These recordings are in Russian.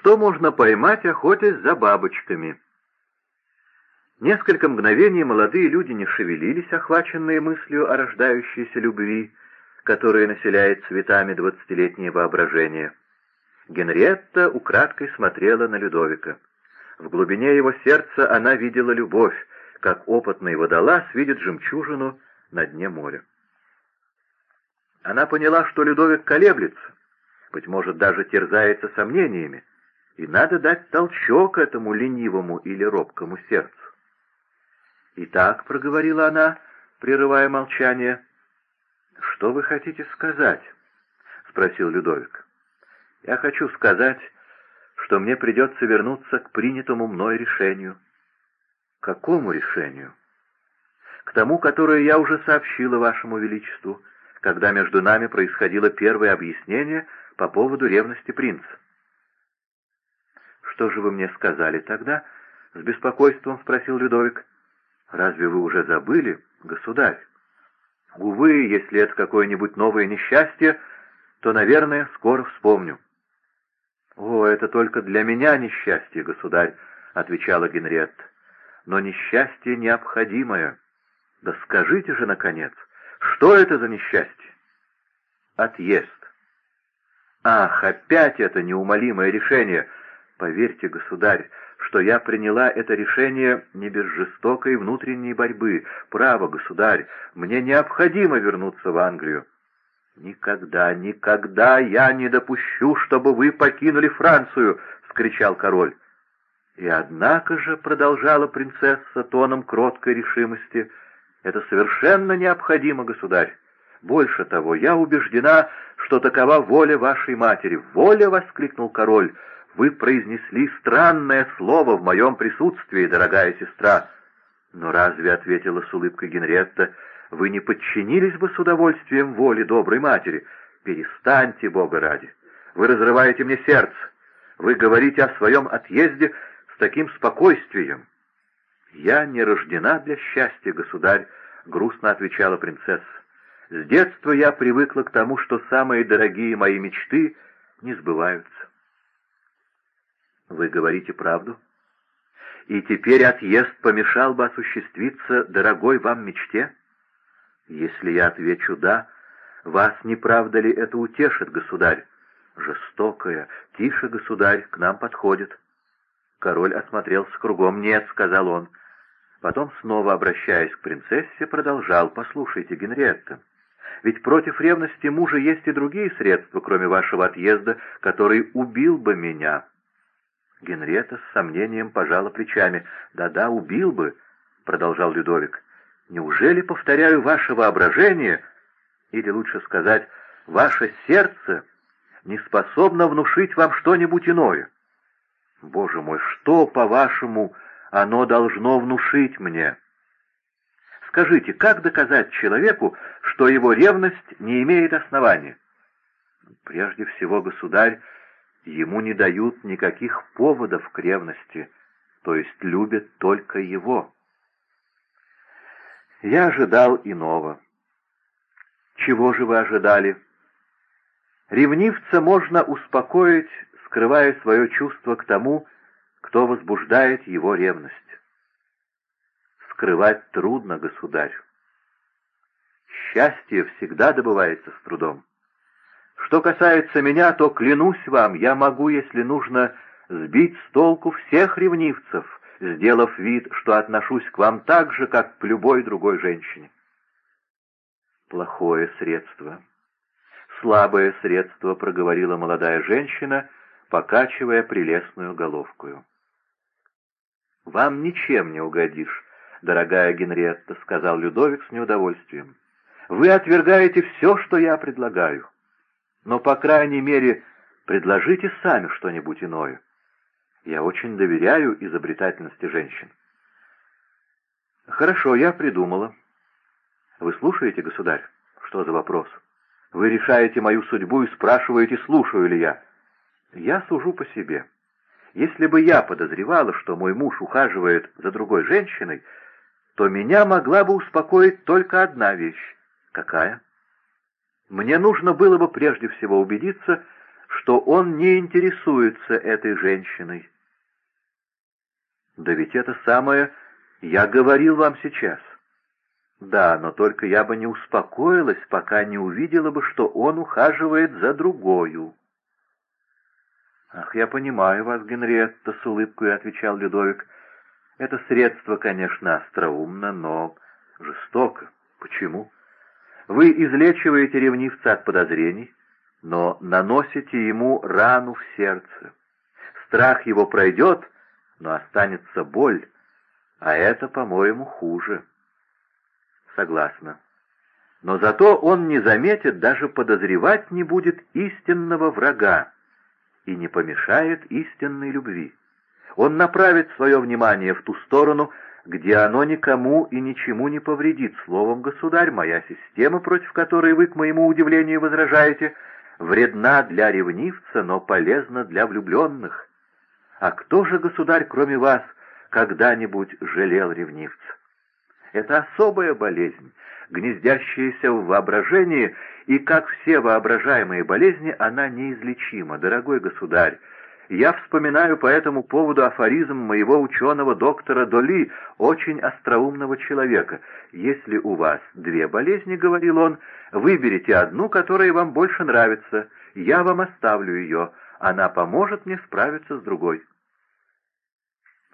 что можно поймать, охотясь за бабочками. Несколько мгновений молодые люди не шевелились, охваченные мыслью о рождающейся любви, которая населяет цветами двадцатилетнее воображение. Генриетта украдкой смотрела на Людовика. В глубине его сердца она видела любовь, как опытный водолаз видит жемчужину на дне моря. Она поняла, что Людовик колеблется, быть может, даже терзается сомнениями, и надо дать толчок этому ленивому или робкому сердцу. «Итак», — проговорила она, прерывая молчание, — «что вы хотите сказать?» — спросил Людовик. «Я хочу сказать, что мне придется вернуться к принятому мной решению». «К какому решению?» «К тому, которое я уже сообщила вашему величеству, когда между нами происходило первое объяснение по поводу ревности принца». «Что же вы мне сказали тогда?» — с беспокойством спросил Людовик. Разве вы уже забыли, государь? Увы, если это какое-нибудь новое несчастье, то, наверное, скоро вспомню. «О, это только для меня несчастье, государь», — отвечала Генриетта. «Но несчастье необходимое. Да скажите же, наконец, что это за несчастье?» «Отъезд». «Ах, опять это неумолимое решение! Поверьте, государь, что я приняла это решение не без жестокой внутренней борьбы. Право, государь, мне необходимо вернуться в Англию. «Никогда, никогда я не допущу, чтобы вы покинули Францию!» — скричал король. «И однако же», — продолжала принцесса тоном кроткой решимости, — «это совершенно необходимо, государь. Больше того, я убеждена, что такова воля вашей матери». «Воля!» — воскликнул король вы произнесли странное слово в моем присутствии, дорогая сестра. Но разве, — ответила с улыбкой Генретта, — вы не подчинились бы с удовольствием воле доброй матери? Перестаньте, Бога ради. Вы разрываете мне сердце. Вы говорите о своем отъезде с таким спокойствием. «Я не рождена для счастья, государь», — грустно отвечала принцесса. «С детства я привыкла к тому, что самые дорогие мои мечты не сбываются». Вы говорите правду? И теперь отъезд помешал бы осуществиться дорогой вам мечте? Если я отвечу «да», вас не правда ли это утешит, государь? Жестокая, тише, государь, к нам подходит. Король осмотрелся кругом. «Нет», — сказал он. Потом, снова обращаясь к принцессе, продолжал. «Послушайте, Генриетта, ведь против ревности мужа есть и другие средства, кроме вашего отъезда, который убил бы меня». Генрета с сомнением пожала плечами. «Да-да, убил бы», — продолжал Людовик. «Неужели, повторяю, ваше воображение, или лучше сказать, ваше сердце, не способно внушить вам что-нибудь иное? Боже мой, что, по-вашему, оно должно внушить мне?» Скажите, как доказать человеку, что его ревность не имеет основания? Прежде всего, государь, ему не дают никаких поводов к ревности, то есть любят только его. Я ожидал иного. Чего же вы ожидали? Ревнивца можно успокоить, скрывая свое чувство к тому, кто возбуждает его ревность. Скрывать трудно, государь. Счастье всегда добывается с трудом. Что касается меня, то, клянусь вам, я могу, если нужно, сбить с толку всех ревнивцев, сделав вид, что отношусь к вам так же, как к любой другой женщине. Плохое средство. Слабое средство, проговорила молодая женщина, покачивая прелестную головкую. «Вам ничем не угодишь, дорогая Генриетта», — сказал Людовик с неудовольствием. «Вы отвергаете все, что я предлагаю. Но, по крайней мере, предложите сами что-нибудь иное. Я очень доверяю изобретательности женщин. Хорошо, я придумала. Вы слушаете, государь? Что за вопрос? Вы решаете мою судьбу и спрашиваете, слушаю ли я. Я сужу по себе. Если бы я подозревала, что мой муж ухаживает за другой женщиной, то меня могла бы успокоить только одна вещь. Какая? Мне нужно было бы прежде всего убедиться, что он не интересуется этой женщиной. Да ведь это самое я говорил вам сейчас. Да, но только я бы не успокоилась, пока не увидела бы, что он ухаживает за другою. «Ах, я понимаю вас, Генриетта», — с улыбкой отвечал Людовик. «Это средство, конечно, остроумно, но жестоко. Почему? Вы излечиваете ревнивца от подозрений, но наносите ему рану в сердце. Страх его пройдет, но останется боль, а это, по-моему, хуже. Согласна. Но зато он не заметит, даже подозревать не будет истинного врага и не помешает истинной любви. Он направит свое внимание в ту сторону, где оно никому и ничему не повредит. Словом, государь, моя система, против которой вы, к моему удивлению, возражаете, вредна для ревнивца, но полезна для влюбленных. А кто же, государь, кроме вас, когда-нибудь жалел ревнивца? Это особая болезнь, гнездящаяся в воображении, и, как все воображаемые болезни, она неизлечима. Дорогой государь, я вспоминаю по этому поводу афоризм моего ученого доктора Доли, очень остроумного человека. «Если у вас две болезни, — говорил он, — выберите одну, которая вам больше нравится. Я вам оставлю ее. Она поможет мне справиться с другой».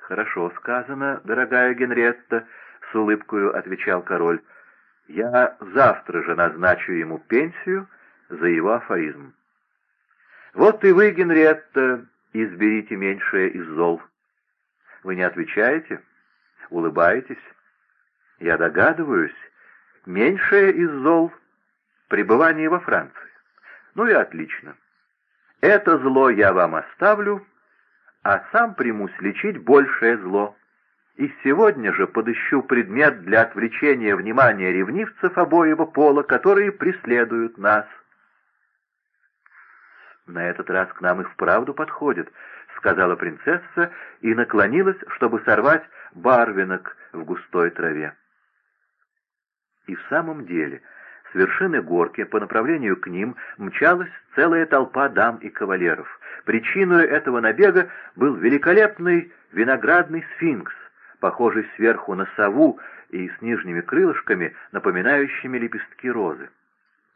«Хорошо сказано, дорогая Генретта», — с улыбкою отвечал король. «Я завтра же назначу ему пенсию за его афоризм». «Вот и вы, Генретта, изберите меньшее из зол. Вы не отвечаете? Улыбаетесь? Я догадываюсь. Меньшее из зол — пребывание во Франции. Ну и отлично. Это зло я вам оставлю, а сам примусь лечить большее зло. И сегодня же подыщу предмет для отвлечения внимания ревнивцев обоего пола, которые преследуют нас. «На этот раз к нам и вправду подходит», — сказала принцесса и наклонилась, чтобы сорвать барвинок в густой траве. И в самом деле, с вершины горки по направлению к ним мчалась целая толпа дам и кавалеров. Причиной этого набега был великолепный виноградный сфинкс, похожий сверху на сову и с нижними крылышками, напоминающими лепестки розы.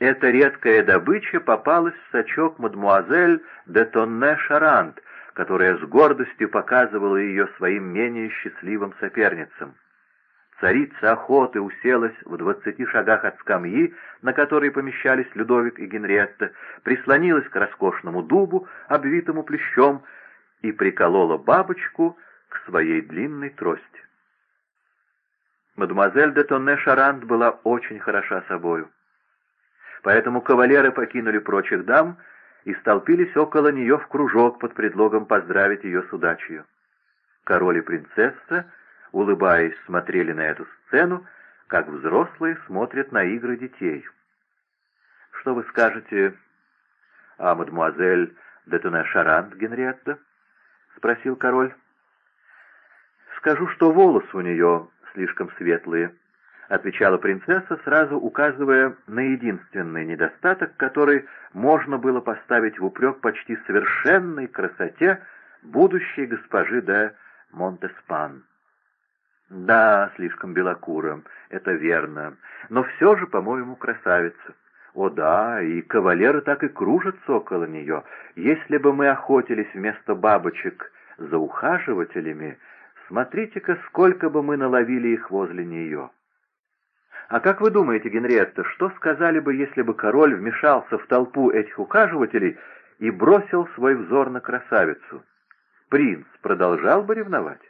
Эта редкая добыча попалась в сачок мадмуазель де Тонне Шарант, которая с гордостью показывала ее своим менее счастливым соперницам. Царица охоты уселась в двадцати шагах от скамьи, на которой помещались Людовик и Генриетта, прислонилась к роскошному дубу, обвитому плещом, и приколола бабочку к своей длинной трости. Мадемуазель де Тонне Шарант была очень хороша собою. Поэтому кавалеры покинули прочих дам и столпились около нее в кружок под предлогом поздравить ее с удачей. Король и принцесса, улыбаясь, смотрели на эту сцену, как взрослые смотрят на игры детей. «Что вы скажете о мадемуазель де Туне-Шарант, Генриетта?» — спросил король. «Скажу, что волосы у нее слишком светлые», — отвечала принцесса, сразу указывая на единственный недостаток, который можно было поставить в упрек почти совершенной красоте будущей госпожи де Монтеспан. «Да, слишком белокура, это верно, но все же, по-моему, красавица. О да, и кавалеры так и кружатся около нее. Если бы мы охотились вместо бабочек за ухаживателями, смотрите-ка, сколько бы мы наловили их возле нее». А как вы думаете, Генриетта, что сказали бы, если бы король вмешался в толпу этих ухаживателей и бросил свой взор на красавицу? Принц продолжал бы ревновать?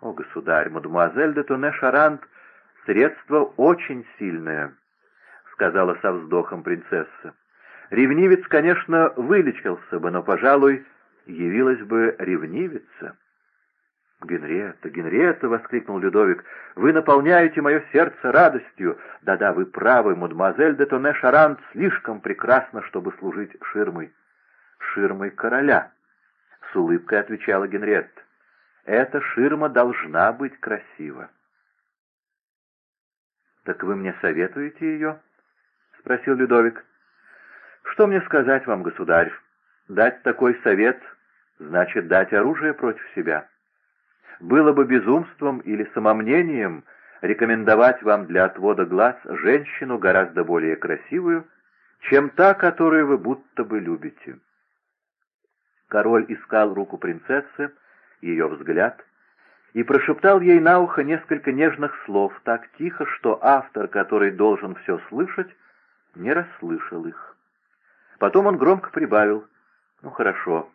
О, государь, мадемуазель де Тоне Шарант, средство очень сильное, — сказала со вздохом принцесса. Ревнивец, конечно, вылечился бы, но, пожалуй, явилась бы ревнивица. «Генриетта, Генриетта!» — воскликнул Людовик. «Вы наполняете мое сердце радостью! Да-да, вы правы, мадемуазель де Тоне Шарант слишком прекрасна, чтобы служить ширмой». «Ширмой короля!» — с улыбкой отвечала Генриетта. «Эта ширма должна быть красива». «Так вы мне советуете ее?» — спросил Людовик. «Что мне сказать вам, государь? Дать такой совет значит дать оружие против себя. Было бы безумством или самомнением рекомендовать вам для отвода глаз женщину гораздо более красивую, чем та, которую вы будто бы любите. Король искал руку принцессы, ее взгляд, и прошептал ей на ухо несколько нежных слов, так тихо, что автор, который должен все слышать, не расслышал их. Потом он громко прибавил «Ну хорошо,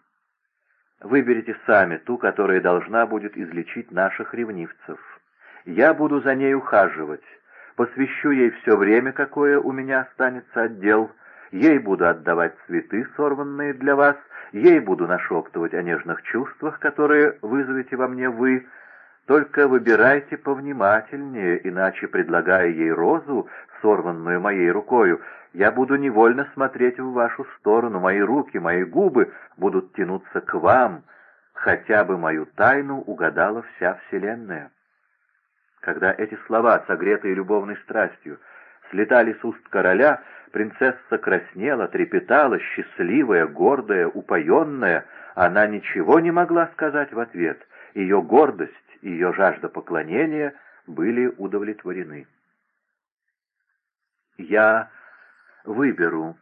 выберите сами ту, которая должна будет излечить наших ревнивцев. Я буду за ней ухаживать, посвящу ей все время, какое у меня останется отдел, ей буду отдавать цветы, сорванные для вас, ей буду нашептывать о нежных чувствах, которые вызовете во мне вы, только выбирайте повнимательнее, иначе, предлагая ей розу, сорванную моей рукою, я буду невольно смотреть в вашу сторону, мои руки, мои губы будут тянуться к вам, хотя бы мою тайну угадала вся Вселенная. Когда эти слова, согретые любовной страстью, слетали с уст короля, принцесса краснела, трепетала, счастливая, гордая, упоенная. Она ничего не могла сказать в ответ. Ее гордость, ее жажда поклонения были удовлетворены. «Я выберу»,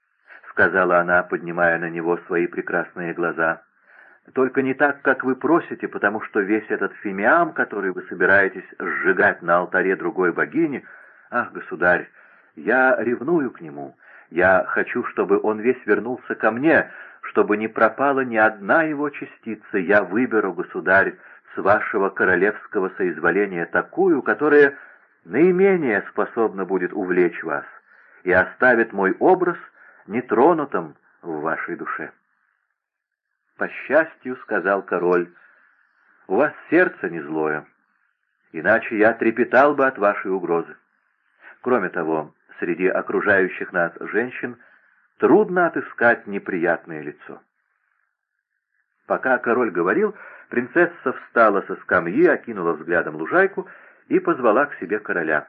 — сказала она, поднимая на него свои прекрасные глаза. «Только не так, как вы просите, потому что весь этот фимиам, который вы собираетесь сжигать на алтаре другой богини, ах, государь, я ревную к нему. Я хочу, чтобы он весь вернулся ко мне, чтобы не пропала ни одна его частица. Я выберу, государь, с вашего королевского соизволения такую, которая наименее способна будет увлечь вас и оставит мой образ нетронутым в вашей душе. «По счастью, — сказал король, — у вас сердце не злое, иначе я трепетал бы от вашей угрозы. Кроме того, среди окружающих нас женщин трудно отыскать неприятное лицо. Пока король говорил, принцесса встала со скамьи, окинула взглядом лужайку и позвала к себе короля.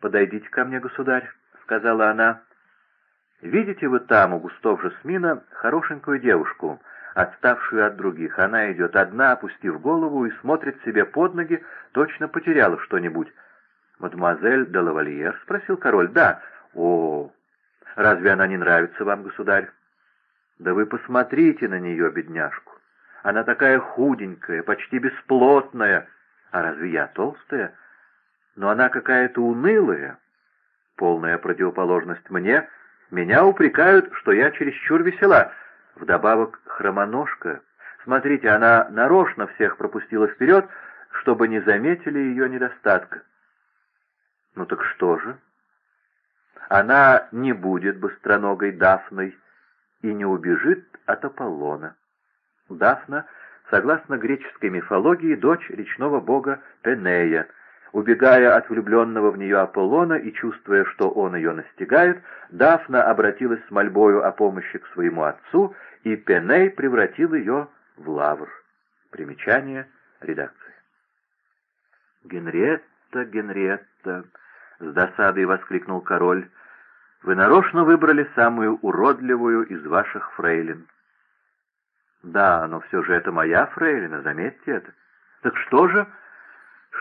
«Подойдите ко мне, государь», — сказала она. «Видите вы там, у густов жасмина, хорошенькую девушку, отставшую от других. Она идет одна, опустив голову, и смотрит себе под ноги, точно потеряла что-нибудь. «Мадемуазель де лавальер?» — спросил король. «Да». «О, разве она не нравится вам, государь?» «Да вы посмотрите на нее, бедняжку. Она такая худенькая, почти бесплотная. А разве я толстая? Но она какая-то унылая, полная противоположность мне. Меня упрекают, что я чересчур весела. Вдобавок хромоножка. Смотрите, она нарочно всех пропустила вперед, чтобы не заметили ее недостатка. Ну так что же? Она не будет быстроногой Дафной и не убежит от Аполлона. Дафна, согласно греческой мифологии, дочь речного бога Пенея. Убегая от влюбленного в нее Аполлона и чувствуя, что он ее настигает, Дафна обратилась с мольбою о помощи к своему отцу, и Пеней превратил ее в лавр. Примечание редакции. Генриетта, Генриетта, — с досадой воскликнул король. «Вы нарочно выбрали самую уродливую из ваших фрейлин». «Да, но все же это моя фрейлина, заметьте это. Так что же?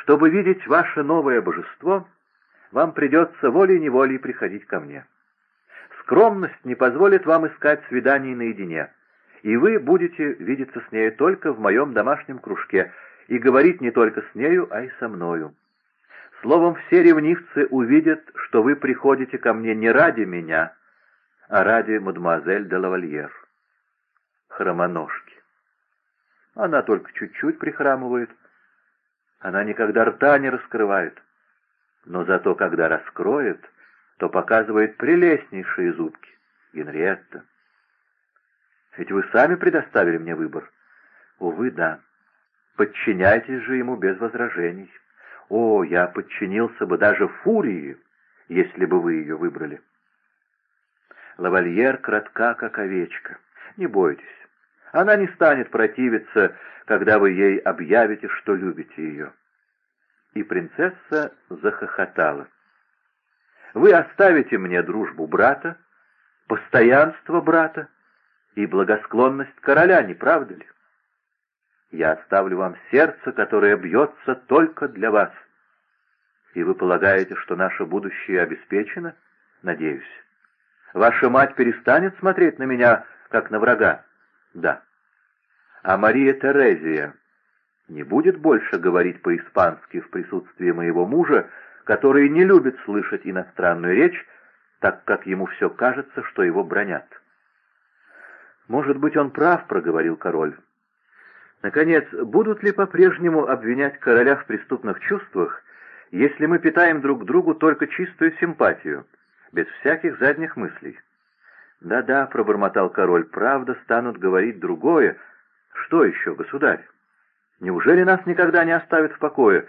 Чтобы видеть ваше новое божество, вам придется волей-неволей приходить ко мне. Скромность не позволит вам искать свиданий наедине, и вы будете видеться с нею только в моем домашнем кружке и говорить не только с нею, а и со мною. Словом, все ревнивцы увидят, что вы приходите ко мне не ради меня, а ради мадемуазель де лавальер. Хромоножки. Она только чуть-чуть прихрамывает. Она никогда рта не раскрывает. Но зато, когда раскроет, то показывает прелестнейшие зубки. Генриетта. Ведь вы сами предоставили мне выбор. Увы, да. Подчиняйтесь же ему без возражений. О, я подчинился бы даже фурии, если бы вы ее выбрали. Лавальер кратка, как овечка. Не бойтесь. Она не станет противиться, когда вы ей объявите, что любите ее. И принцесса захохотала. Вы оставите мне дружбу брата, постоянство брата, и благосклонность короля, не правда ли? Я оставлю вам сердце, которое бьется только для вас. И вы полагаете, что наше будущее обеспечено? Надеюсь. Ваша мать перестанет смотреть на меня, как на врага? Да. А Мария Терезия не будет больше говорить по-испански в присутствии моего мужа, который не любит слышать иностранную речь, так как ему все кажется, что его бронят. «Может быть, он прав», — проговорил король. Наконец, будут ли по-прежнему обвинять короля в преступных чувствах, если мы питаем друг другу только чистую симпатию, без всяких задних мыслей? «Да-да», — пробормотал король, — «правда станут говорить другое. Что еще, государь? Неужели нас никогда не оставят в покое?»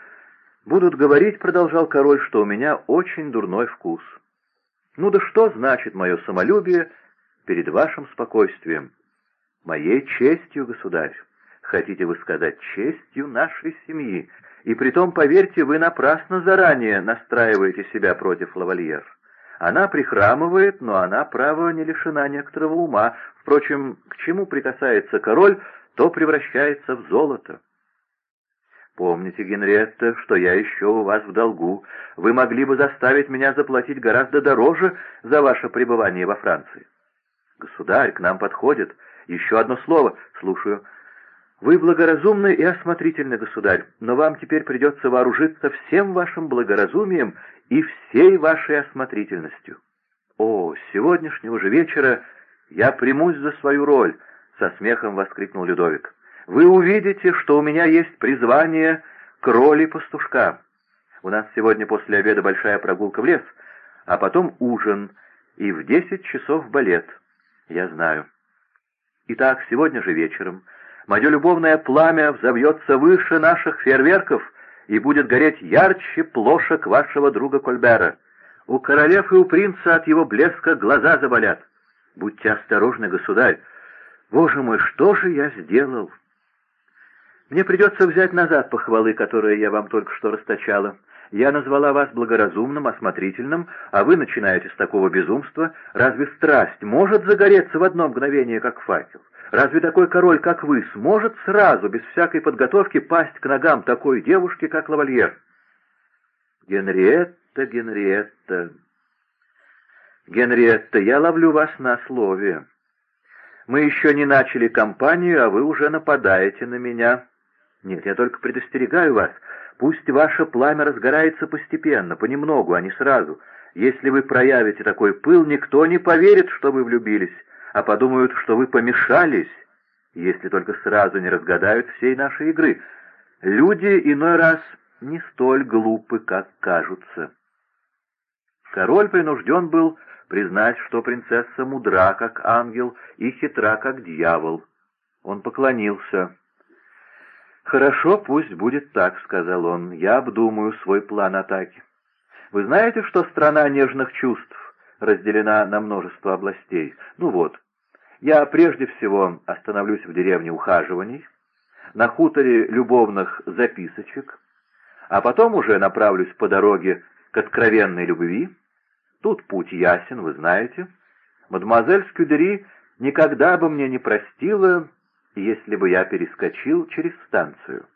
«Будут говорить», — продолжал король, — «что у меня очень дурной вкус». «Ну да что значит мое самолюбие перед вашим спокойствием?» «Моей честью, государь». Хотите вы сказать честью нашей семьи? И притом, поверьте, вы напрасно заранее настраиваете себя против лавальер. Она прихрамывает, но она, право, не лишена некоторого ума. Впрочем, к чему прикасается король, то превращается в золото. Помните, Генриетта, что я еще у вас в долгу. Вы могли бы заставить меня заплатить гораздо дороже за ваше пребывание во Франции. Государь, к нам подходит. Еще одно слово. Слушаю. Вы благоразумны и осмотрительны, государь, но вам теперь придется вооружиться всем вашим благоразумием и всей вашей осмотрительностью. О, с сегодняшнего же вечера я примусь за свою роль, — со смехом воскликнул Людовик. Вы увидите, что у меня есть призвание к роли пастушка. У нас сегодня после обеда большая прогулка в лес, а потом ужин, и в десять часов балет. Я знаю. Итак, сегодня же вечером Мое любовное пламя взовьется выше наших фейерверков и будет гореть ярче плошек вашего друга Кольбера. У королев и у принца от его блеска глаза заболят. Будьте осторожны, государь. Боже мой, что же я сделал? Мне придется взять назад похвалы, которые я вам только что расточала. Я назвала вас благоразумным, осмотрительным, а вы начинаете с такого безумства. Разве страсть может загореться в одно мгновение, как факел? Разве такой король, как вы, сможет сразу, без всякой подготовки, пасть к ногам такой девушки, как лавальер? Генриетта, Генриетта... Генриетта, я ловлю вас на слове. Мы еще не начали кампанию, а вы уже нападаете на меня. Нет, я только предостерегаю вас. Пусть ваше пламя разгорается постепенно, понемногу, а не сразу. Если вы проявите такой пыл, никто не поверит, что вы влюбились а подумают, что вы помешались, если только сразу не разгадают всей нашей игры. Люди иной раз не столь глупы, как кажутся. Король принужден был признать, что принцесса мудра, как ангел, и хитра, как дьявол. Он поклонился. «Хорошо, пусть будет так», — сказал он. «Я обдумаю свой план атаки. Вы знаете, что страна нежных чувств разделена на множество областей? Ну вот, я прежде всего остановлюсь в деревне ухаживаний, на хуторе любовных записочек, а потом уже направлюсь по дороге к откровенной любви. Тут путь ясен, вы знаете. Мадемуазель Скюдери никогда бы мне не простила, если бы я перескочил через станцию.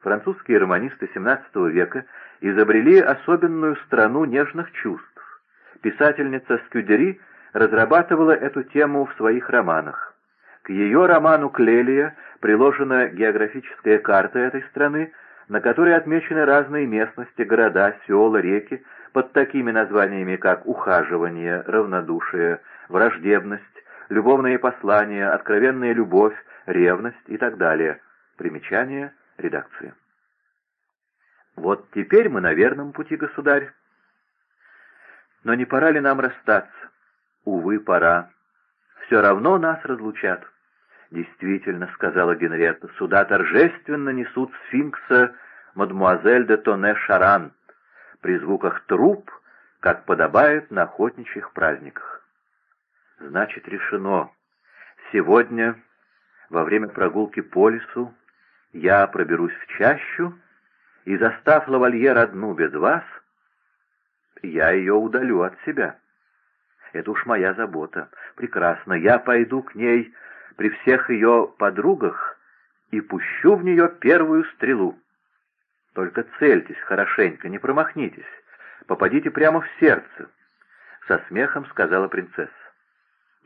Французские романисты XVII века изобрели особенную страну нежных чувств. Писательница Скюдери — разрабатывала эту тему в своих романах. К ее роману «Клелия» приложена географическая карта этой страны, на которой отмечены разные местности, города, села, реки, под такими названиями, как ухаживание, равнодушие, враждебность, любовные послания, откровенная любовь, ревность и так далее. Примечание редакции. Вот теперь мы на верном пути, государь. Но не пора ли нам расстаться? Увы, пора. Все равно нас разлучат. Действительно, сказала Генриетта, сюда торжественно несут сфинкса мадмуазель де Тоне Шаран при звуках труп, как подобает на охотничьих праздниках. Значит, решено. Сегодня, во время прогулки по лесу, я проберусь в чащу, и, застав лавальер одну без вас, я ее удалю от себя. Это уж моя забота. Прекрасно, я пойду к ней при всех ее подругах и пущу в нее первую стрелу. Только цельтесь хорошенько, не промахнитесь. Попадите прямо в сердце, — со смехом сказала принцесса.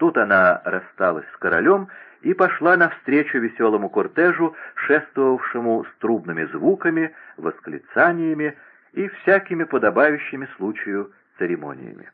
Тут она рассталась с королем и пошла навстречу веселому кортежу, шествовавшему с трубными звуками, восклицаниями и всякими подобающими случаю церемониями.